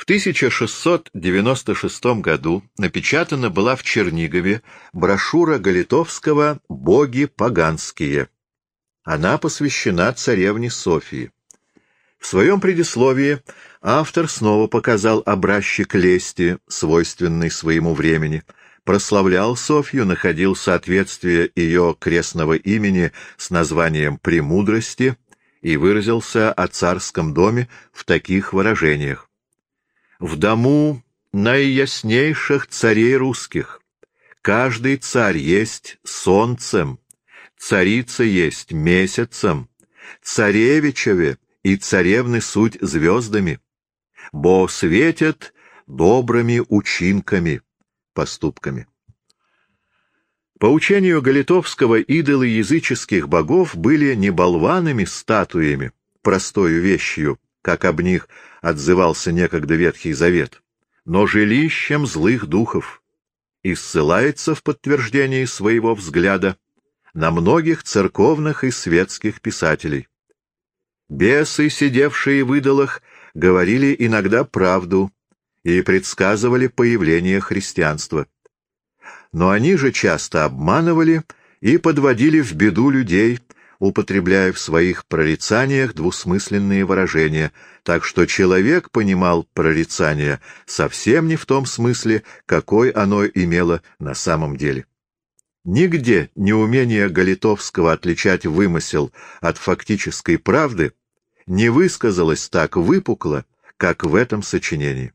В 1696 году напечатана была в Чернигове брошюра Галитовского «Боги поганские». Она посвящена царевне Софии. В своем предисловии автор снова показал образчик лести, свойственный своему времени, прославлял Софью, находил соответствие ее крестного имени с названием «Премудрости» и выразился о царском доме в таких выражениях. В дому наияснейших царей русских каждый царь есть солнцем, царица есть месяцем, царевичеве и царевны суть звездами, бо светят добрыми учинками, поступками. По учению Галитовского идолы языческих богов были не болванами статуями, простою вещью, как об них отзывался некогда Ветхий Завет, но жилищем злых духов, и ссылается в подтверждении своего взгляда на многих церковных и светских писателей. Бесы, сидевшие в идолах, говорили иногда правду и предсказывали появление христианства. Но они же часто обманывали и подводили в беду людей, употребляя в своих прорицаниях двусмысленные выражения, так что человек понимал прорицание совсем не в том смысле, какой оно имело на самом деле. Нигде неумение Галитовского отличать вымысел от фактической правды не высказалось так выпукло, как в этом сочинении.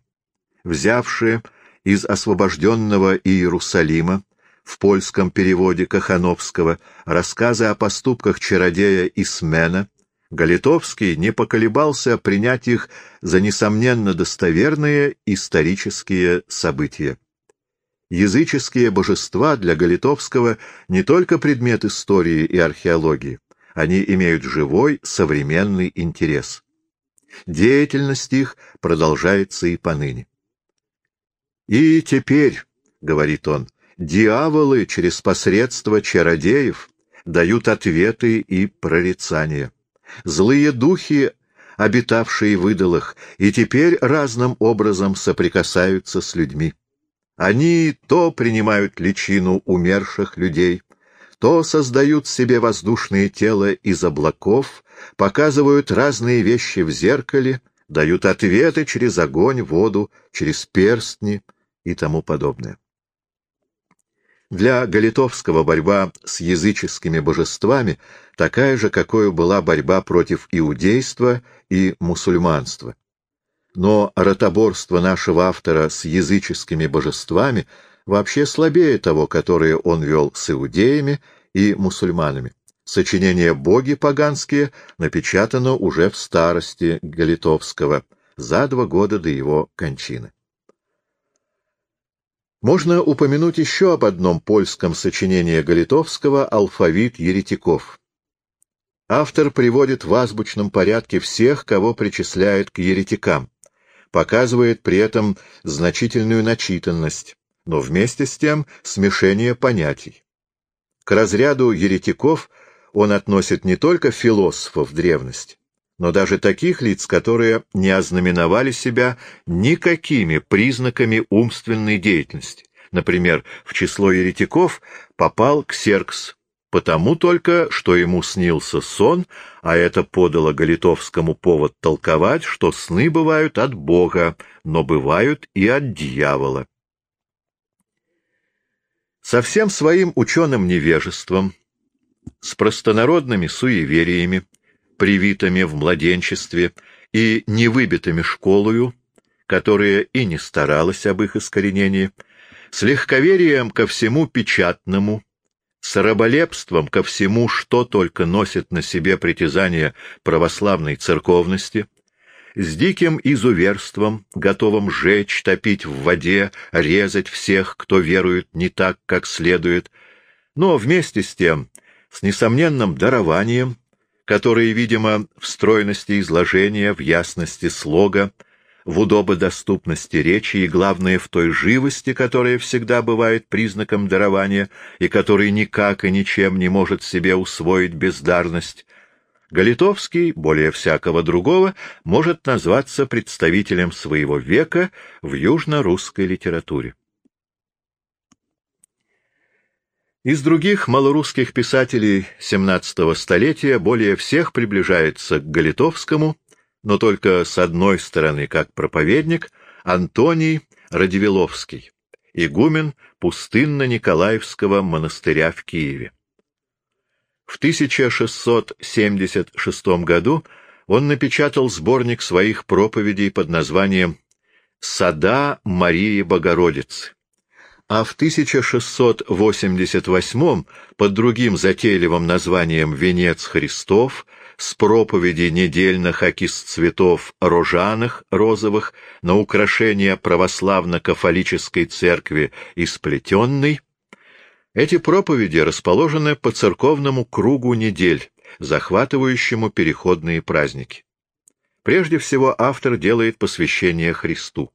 Взявшие из освобожденного Иерусалима в польском переводе Кахановского рассказы о поступках чародея Исмена, Галитовский не поколебался принять их за несомненно достоверные исторические события. Языческие божества для Галитовского не только предмет истории и археологии, они имеют живой современный интерес. Деятельность их продолжается и поныне. «И теперь, — говорит он, Дьяволы через посредство чародеев дают ответы и прорицания. Злые духи, обитавшие в идолах, и теперь разным образом соприкасаются с людьми. Они то принимают личину умерших людей, то создают себе воздушные тела из облаков, показывают разные вещи в зеркале, дают ответы через огонь, воду, через перстни и тому подобное. Для Галитовского борьба с языческими божествами такая же, какой была борьба против иудейства и мусульманства. Но ротоборство нашего автора с языческими божествами вообще слабее того, которое он вел с иудеями и мусульманами. Сочинение «Боги поганские» напечатано уже в старости Галитовского, за два года до его кончины. Можно упомянуть еще об одном польском сочинении Галитовского «Алфавит еретиков». Автор приводит в азбучном порядке всех, кого причисляет к еретикам, показывает при этом значительную начитанность, но вместе с тем смешение понятий. К разряду еретиков он относит не только философов древности, но даже таких лиц, которые не ознаменовали себя никакими признаками умственной деятельности. Например, в число еретиков попал Ксеркс, потому только, что ему снился сон, а это подало Галитовскому повод толковать, что сны бывают от Бога, но бывают и от дьявола. Со всем своим ученым невежеством, с простонародными суевериями, привитыми в младенчестве и невыбитыми школою, которая и не старалась об их искоренении, с легковерием ко всему печатному, с раболепством ко всему, что только носит на себе притязание православной церковности, с диким изуверством, готовым жечь, топить в воде, резать всех, кто верует не так, как следует, но вместе с тем с несомненным дарованием, которые, видимо, в стройности изложения, в ясности слога, в удободоступности речи и, главное, в той живости, которая всегда бывает признаком дарования и который никак и ничем не может себе усвоить бездарность, Галитовский, более всякого другого, может назваться представителем своего века в южно-русской литературе. Из других малорусских писателей XVII столетия более всех приближается к Галитовскому, но только с одной стороны, как проповедник, Антоний Радивиловский, игумен пустынно-николаевского монастыря в Киеве. В 1676 году он напечатал сборник своих проповедей под названием «Сада Марии Богородицы», а в 1688 под другим затейливым названием «Венец Христов» с проповеди недельных окис цветов рожаных розовых на украшение православно-кафолической церкви и сплетенной, эти проповеди расположены по церковному кругу недель, захватывающему переходные праздники. Прежде всего автор делает посвящение Христу.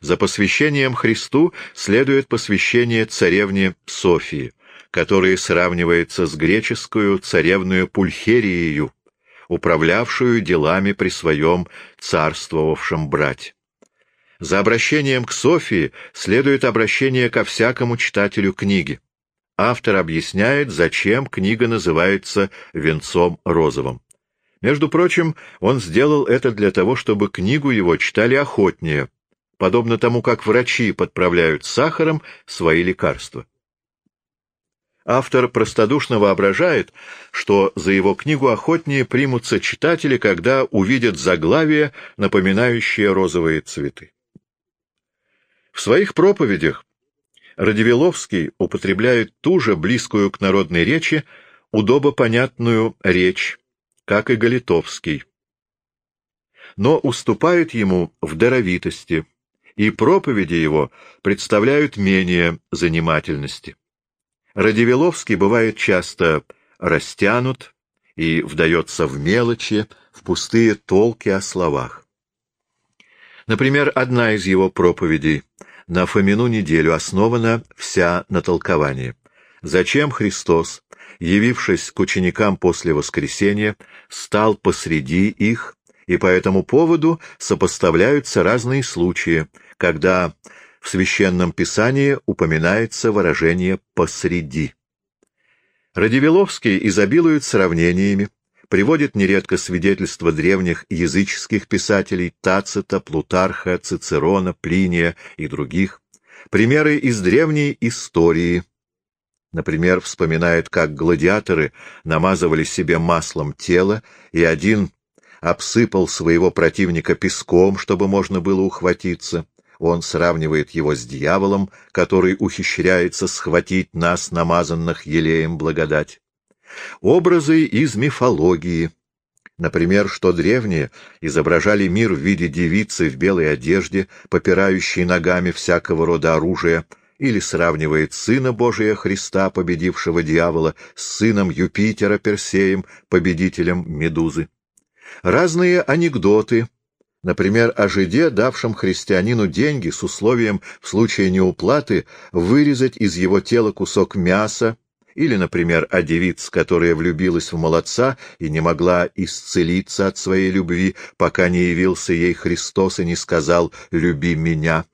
За посвящением Христу следует посвящение царевне Софии, которая сравнивается с греческую царевную Пульхерией, управлявшую делами при своем царствовавшем брате. За обращением к Софии следует обращение ко всякому читателю книги. Автор объясняет, зачем книга называется «Венцом розовым». Между прочим, он сделал это для того, чтобы книгу его читали охотнее, подобно тому, как врачи подправляют сахаром свои лекарства. Автор простодушно воображает, что за его книгу охотнее примутся читатели, когда увидят заглавие, напоминающее розовые цветы. В своих проповедях Радивиловский употребляет ту же близкую к народной речи, удобопонятную речь, как и Галитовский, но уступает ему в даровитости, и проповеди его представляют менее занимательности. Радивиловский бывает часто растянут и вдается в мелочи, в пустые толки о словах. Например, одна из его проповедей на Фомину неделю основана вся на толковании. Зачем Христос, явившись к ученикам после воскресения, стал посреди их, и по этому поводу сопоставляются разные случаи, когда в Священном Писании упоминается выражение «посреди». Радивиловский изобилует сравнениями, приводит нередко свидетельства древних языческих писателей Тацита, Плутарха, Цицерона, Плиния и других, примеры из древней истории. Например, вспоминает, как гладиаторы намазывали себе маслом тело, и один обсыпал своего противника песком, чтобы можно было ухватиться. Он сравнивает его с дьяволом, который ухищряется схватить нас, намазанных елеем благодать. Образы из мифологии. Например, что древние изображали мир в виде девицы в белой одежде, попирающей ногами всякого рода оружия, или сравнивает Сына Божия Христа, победившего дьявола, с сыном Юпитера Персеем, победителем Медузы. Разные анекдоты, например, о жиде, давшем христианину деньги с условием в случае неуплаты вырезать из его тела кусок мяса, или, например, о девице, которая влюбилась в молодца и не могла исцелиться от своей любви, пока не явился ей Христос и не сказал «люби меня».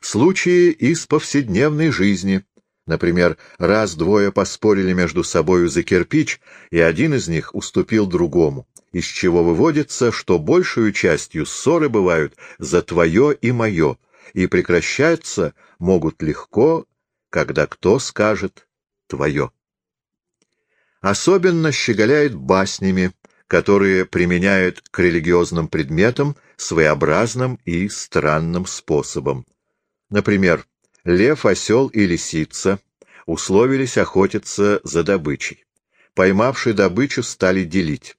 Случаи из повседневной жизни. Например, раз двое поспорили между собою за кирпич, и один из них уступил другому, из чего выводится, что большую частью ссоры бывают за твое и мое, и прекращаться могут легко, когда кто скажет твое. Особенно щеголяет баснями, которые применяют к религиозным предметам своеобразным и странным способом. Например, лев, осел и лисица условились охотиться за добычей. Поймавший добычу стали делить.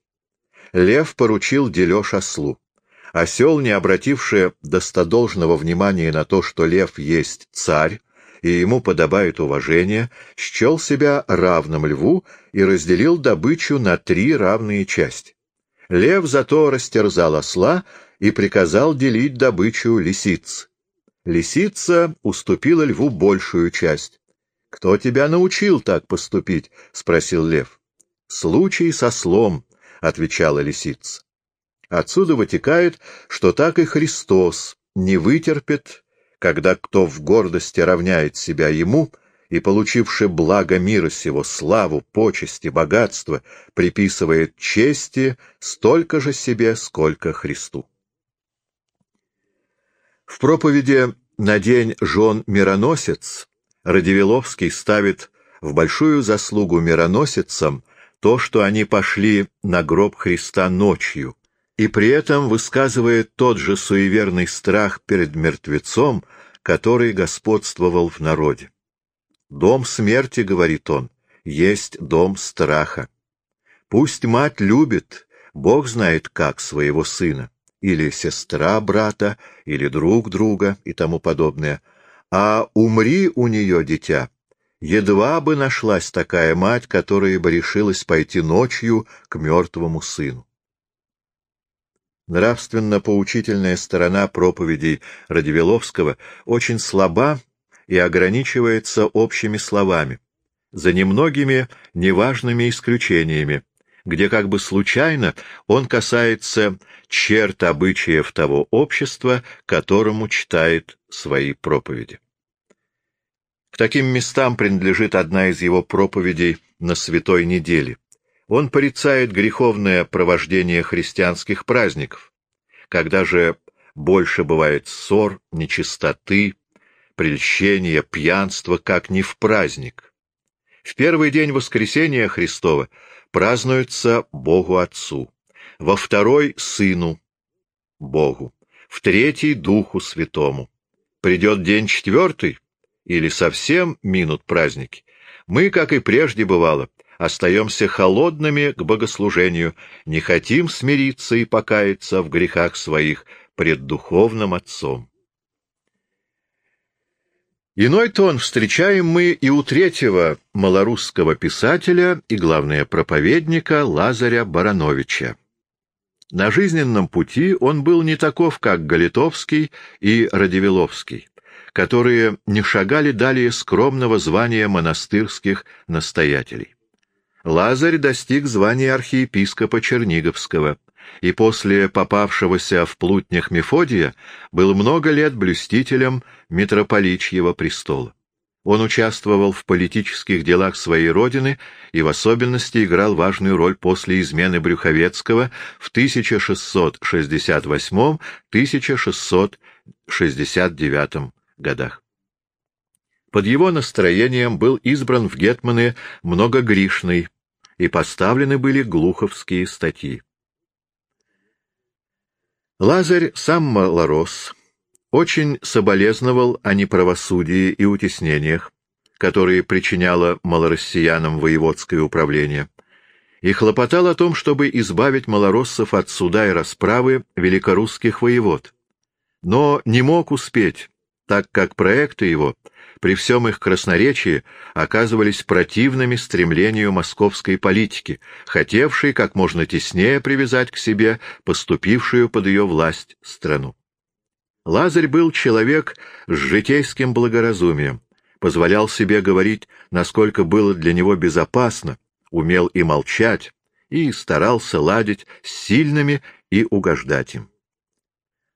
Лев поручил дележ ослу. Осел, не обративший достодолжного внимания на то, что лев есть царь, и ему подобает уважение, счел себя равным льву и разделил добычу на три равные части. Лев зато растерзал осла и приказал делить добычу лисиц. Лисица уступила льву большую часть. — Кто тебя научил так поступить? — спросил лев. — Случай со слом, — отвечала лисица. Отсюда вытекает, что так и Христос не вытерпит, когда кто в гордости равняет себя ему и, получивши благо мира сего, славу, почести, богатство, приписывает чести столько же себе, сколько Христу. В проповеди на день жен мироносец Радивиловский ставит в большую заслугу мироносицам то, что они пошли на гроб Христа ночью, и при этом высказывает тот же суеверный страх перед мертвецом, который господствовал в народе. «Дом смерти, — говорит он, — есть дом страха. Пусть мать любит, Бог знает как, своего сына, или сестра брата, или друг друга и тому подобное, а умри у нее, дитя, едва бы нашлась такая мать, которая бы решилась пойти ночью к мертвому сыну. Нравственно-поучительная сторона проповедей Радивиловского очень слаба и ограничивается общими словами, за немногими неважными исключениями, где как бы случайно он касается черт обычаев того общества, которому читает свои проповеди. К таким местам принадлежит одна из его проповедей на Святой неделе. Он порицает греховное провождение христианских праздников, когда же больше бывает ссор, нечистоты, прельщения, пьянства, как не в праздник. В первый день воскресения Христова празднуется Богу Отцу, во второй — Сыну Богу, в третий — Духу Святому. Придет день четвертый, или совсем минут праздники, мы, как и прежде бывало, остаемся холодными к богослужению, не хотим смириться и покаяться в грехах своих пред духовным Отцом. Иной тон встречаем мы и у третьего малорусского писателя и, главное, проповедника Лазаря Барановича. На жизненном пути он был не таков, как Галитовский и Радивиловский которые не шагали далее скромного звания монастырских настоятелей. Лазарь достиг звания архиепископа Черниговского, и после попавшегося в плутнях Мефодия был много лет блюстителем митрополичьего престола. Он участвовал в политических делах своей родины и в особенности играл важную роль после измены Брюховецкого в 1668-1669 годах. Под его настроением был избран в Гетманы многогришный, и поставлены были глуховские статьи. Лазарь сам малорос, очень соболезновал о неправосудии и утеснениях, которые причиняло малороссиянам воеводское управление, и хлопотал о том, чтобы избавить малороссов от суда и расправы великорусских воевод, но не мог успеть, так как проекты его, при всем их красноречии, оказывались противными стремлению московской политики, хотевшей как можно теснее привязать к себе поступившую под ее власть страну. Лазарь был человек с житейским благоразумием, позволял себе говорить, насколько было для него безопасно, умел и молчать, и старался ладить с сильными и угождать им.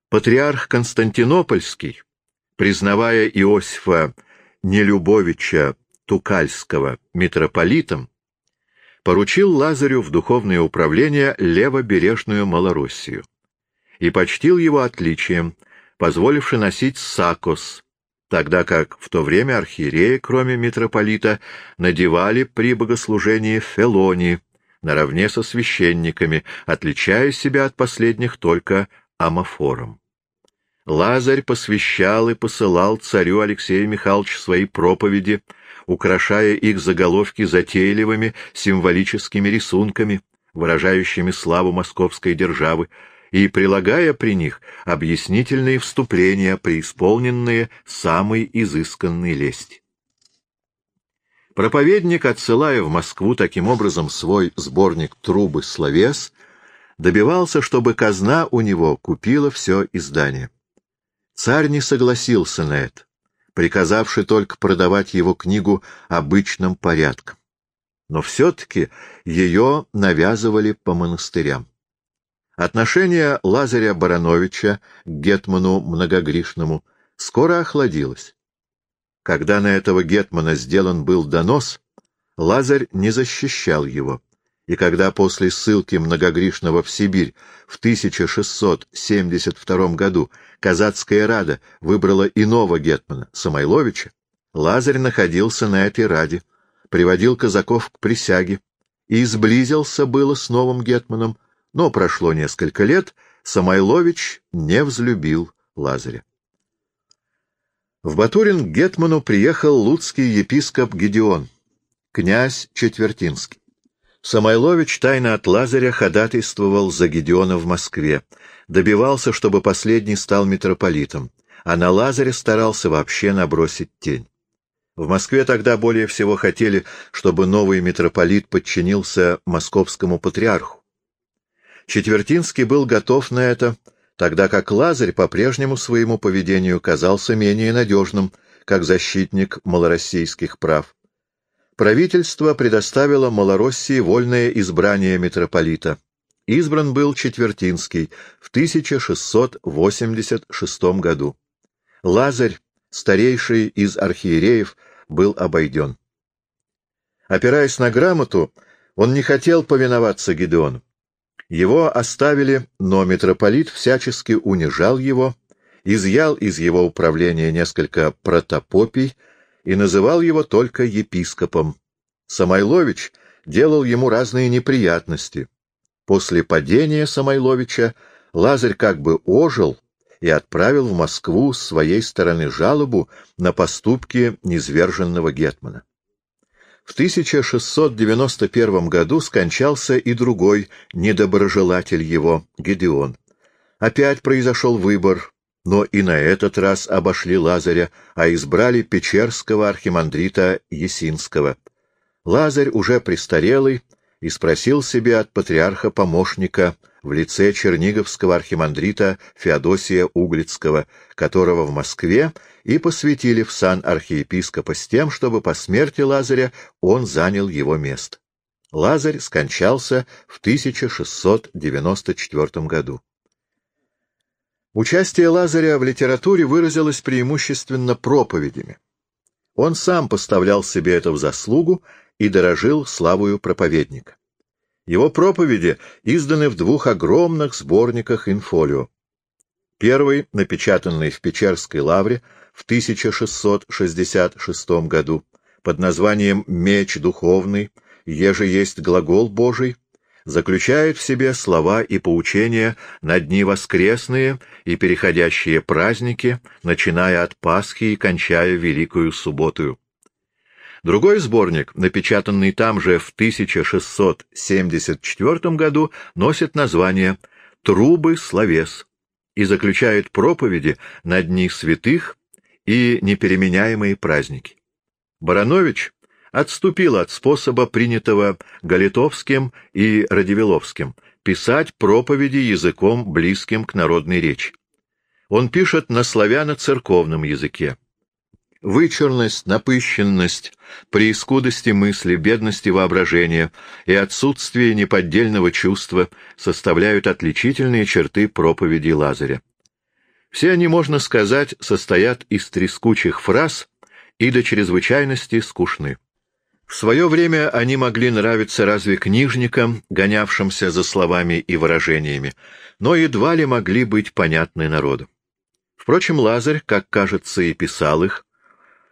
Патриарх Константинопольский, признавая Иосифа Нелюбовича Тукальского митрополитом, поручил Лазарю в духовное управление левобережную Малороссию и почтил его отличием, позволивши носить сакос, тогда как в то время архиереи, кроме митрополита, надевали при богослужении фелони наравне со священниками, отличая себя от последних только амофором. Лазарь посвящал и посылал царю Алексею Михайловичу свои проповеди, украшая их заголовки затейливыми символическими рисунками, выражающими славу московской державы, и прилагая при них объяснительные вступления, преисполненные самой изысканной лести. Проповедник, отсылая в Москву таким образом свой сборник «Трубы словес», добивался, чтобы казна у него купила все издание. Царь не согласился на это, приказавший только продавать его книгу обычным порядком. но все-таки ее навязывали по монастырям. Отношение Лазаря Барановича к Гетману Многогришному скоро охладилось. Когда на этого Гетмана сделан был донос, Лазарь не защищал его, и когда после ссылки Многогришного в Сибирь в 1672 году Казацкая Рада выбрала иного Гетмана, Самойловича, Лазарь находился на этой Раде, приводил казаков к присяге и сблизился было с новым Гетманом, но прошло несколько лет, Самойлович не взлюбил Лазаря. В Батурин к Гетману приехал луцкий епископ Гедеон, князь Четвертинский. Самойлович тайно от Лазаря ходатайствовал за Гедеона в Москве, добивался, чтобы последний стал митрополитом, а на Лазаря старался вообще набросить тень. В Москве тогда более всего хотели, чтобы новый митрополит подчинился московскому патриарху. Четвертинский был готов на это, тогда как Лазарь по прежнему своему поведению казался менее надежным, как защитник малороссийских прав. Правительство предоставило Малороссии вольное избрание митрополита. Избран был Четвертинский в 1686 году. Лазарь, старейший из архиереев, был обойден. Опираясь на грамоту, он не хотел повиноваться Гедеону. Его оставили, но митрополит всячески унижал его, изъял из его управления несколько протопопий и называл его только епископом. Самойлович делал ему разные неприятности. После падения Самойловича Лазарь как бы ожил и отправил в Москву с своей стороны жалобу на поступки низверженного Гетмана. В 1691 году скончался и другой недоброжелатель его, Гедеон. Опять произошел выбор, но и на этот раз обошли Лазаря, а избрали Печерского архимандрита Есинского. Лазарь, уже престарелый, и спросил себе от патриарха помощника в лице черниговского архимандрита Феодосия Углицкого, которого в Москве и посвятили в сан архиепископа с тем, чтобы по смерти Лазаря он занял его место. Лазарь скончался в 1694 году. Участие Лазаря в литературе выразилось преимущественно проповедями. Он сам поставлял себе это в заслугу и дорожил славою проповедника. Его проповеди изданы в двух огромных сборниках инфолио. Первый, напечатанный в Печерской лавре в 1666 году под названием «Меч духовный», «Еже есть глагол Божий», заключает в себе слова и поучения на дни воскресные и переходящие праздники, начиная от Пасхи и кончая Великую Субботую. Другой сборник, напечатанный там же в 1674 году, носит название «Трубы словес» и заключает проповеди на дни святых и непеременяемые праздники. Баранович отступил от способа, принятого Галитовским и Радивиловским, писать проповеди языком, близким к народной речи. Он пишет на славяно-церковном языке. Вычурность, напыщенность, при скудости мысли, бедности воображения и отсутствии неподдельного чувства составляют отличительные черты проповеди Лазаря. Все они, можно сказать, состоят из трескучих фраз и до чрезвычайности скучны. В свое время они могли нравиться разве книжникам, гонявшимся за словами и выражениями, но едва ли могли быть понятны народу. Впрочем, Лазарь, как кажется, и писал их,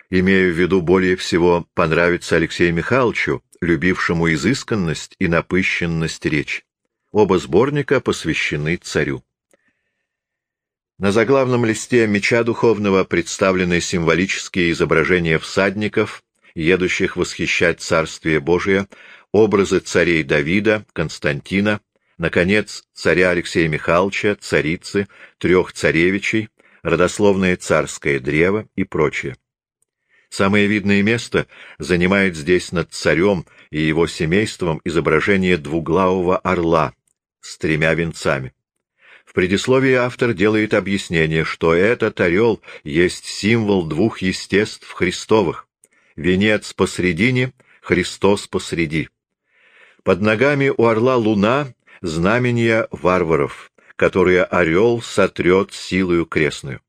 имею в виду более всего понравится Алексею Михайловичу, любившему изысканность и напыщенность речи. Оба сборника посвящены царю. На заглавном листе меча духовного представлены символические изображения всадников, едущих восхищать Царствие Божие, образы царей Давида, Константина, наконец, царя Алексея Михайловича, царицы, трех царевичей, родословное царское древо и прочее. Самое видное место занимает здесь над царем и его семейством изображение двуглавого орла с тремя венцами. В предисловии автор делает объяснение, что этот орел есть символ двух естеств Христовых. Венец посредине, Христос посреди. Под ногами у орла луна — знамения варваров, которые орел сотрет силою крестную.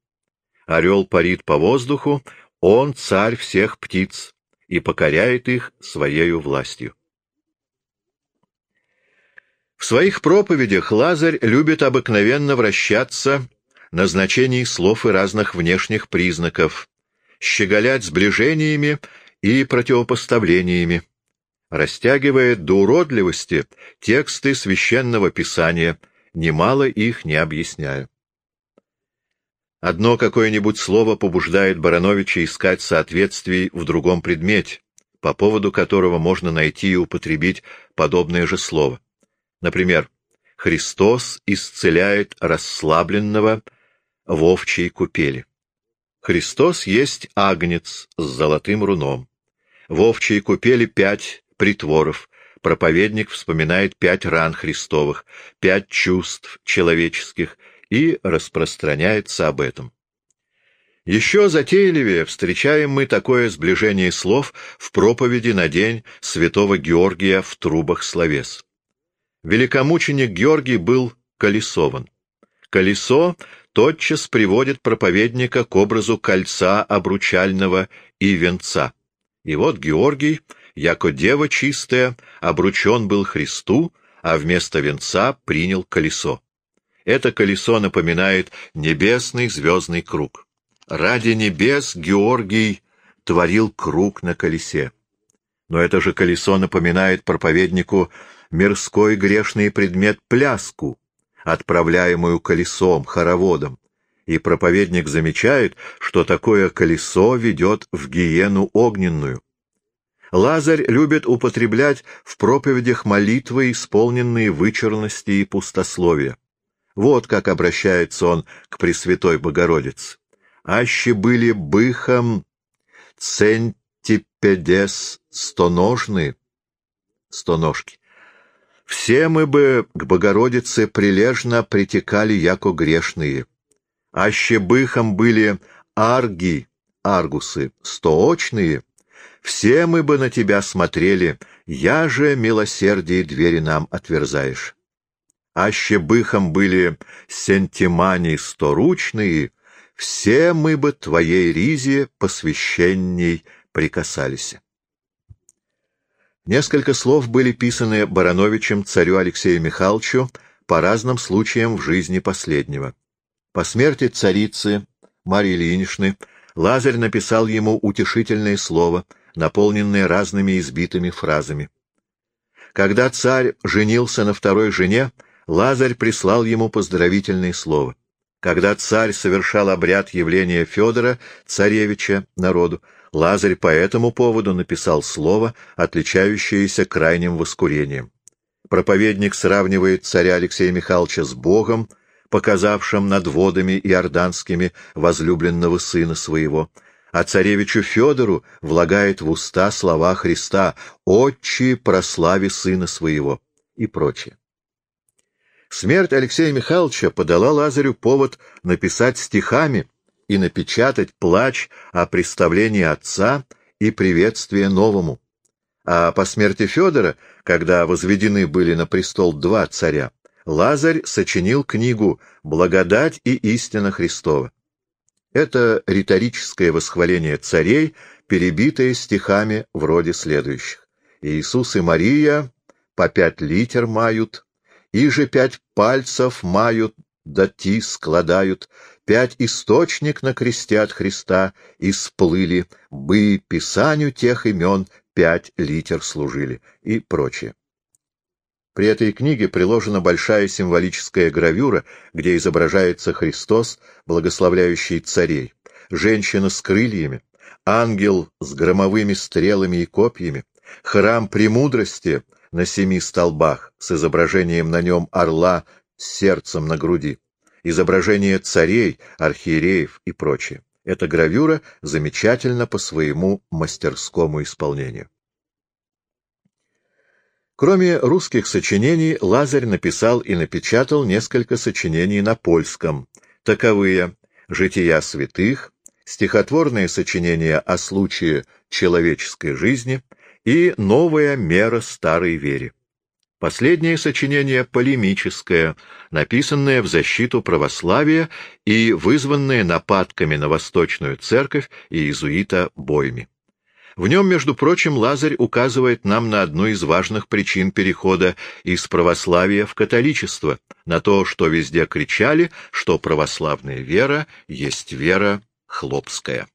Орел парит по воздуху, он царь всех птиц и покоряет их своею властью. В своих проповедях Лазарь любит обыкновенно вращаться на значении слов и разных внешних признаков, щеголять сближениями и противопоставлениями, растягивает до уродливости тексты священного писания, немало их не объясняя. Одно какое-нибудь слово побуждает Барановича искать соответствий в другом предмете, по поводу которого можно найти и употребить подобное же слово. Например, «Христос исцеляет расслабленного в овчей купели». Христос есть агнец с золотым руном. В овчей купели пять притворов. Проповедник вспоминает пять ран Христовых, пять чувств человеческих и распространяется об этом. Еще затейливее встречаем мы такое сближение слов в проповеди на день святого Георгия в трубах словес. Великомученик Георгий был колесован. Колесо тотчас приводит проповедника к образу кольца обручального и венца. И вот Георгий, яко дева чистая, обручен был Христу, а вместо венца принял колесо. Это колесо напоминает небесный звездный круг. Ради небес Георгий творил круг на колесе. Но это же колесо напоминает проповеднику мирской грешный предмет пляску, отправляемую колесом, хороводом, и проповедник замечает, что такое колесо ведет в гиену огненную. Лазарь любит употреблять в проповедях молитвы, исполненные вычурности и пустословия. Вот как обращается он к Пресвятой Богородице. «Аще были быхом центипедес стоножны» стоножки. Все мы бы к Богородице прилежно притекали, яко грешные. Аще быхом были арги, аргусы, стоочные, все мы бы на тебя смотрели, я же милосердие двери нам отверзаешь. Аще быхом были сентимани сторучные, все мы бы твоей ризе посвященней прикасались. Несколько слов были писаны Барановичем царю Алексею Михайловичу по разным случаям в жизни последнего. По смерти царицы Марии Ильиничны Лазарь написал ему утешительное слово, наполненное разными избитыми фразами. Когда царь женился на второй жене, Лазарь прислал ему поздравительное слово. Когда царь совершал обряд явления Федора, царевича, народу, Лазарь по этому поводу написал слово, отличающееся крайним воскурением. Проповедник сравнивает царя Алексея Михайловича с Богом, показавшим над водами иорданскими возлюбленного сына своего, а царевичу Федору влагает в уста слова Христа «Отче, прослави сына своего» и прочее. Смерть Алексея Михайловича подала Лазарю повод написать стихами и напечатать плач о представлении отца и приветствие новому. А по смерти Федора, когда возведены были на престол два царя, Лазарь сочинил книгу «Благодать и истина Христова». Это риторическое восхваление царей, перебитое стихами вроде следующих. «Иисус и Мария по пять литер мают, и же пять пальцев мают, да ти складают, пять источник на кресте от Христа и сплыли, бы писанию тех имен пять литер служили и прочее. При этой книге приложена большая символическая гравюра, где изображается Христос, благословляющий царей, женщина с крыльями, ангел с громовыми стрелами и копьями, храм премудрости на семи столбах с изображением на нем орла с сердцем на груди, изображения царей, архиереев и прочее. Эта гравюра замечательна по своему мастерскому исполнению. Кроме русских сочинений, Лазарь написал и напечатал несколько сочинений на польском. Таковые «Жития святых», стихотворные сочинения о случае человеческой жизни и «Новая мера старой вере». Последнее сочинение полемическое, написанное в защиту православия и вызванное нападками на Восточную Церковь и иезуита Бойми. В нем, между прочим, Лазарь указывает нам на одну из важных причин перехода из православия в католичество, на то, что везде кричали, что православная вера есть вера хлопская.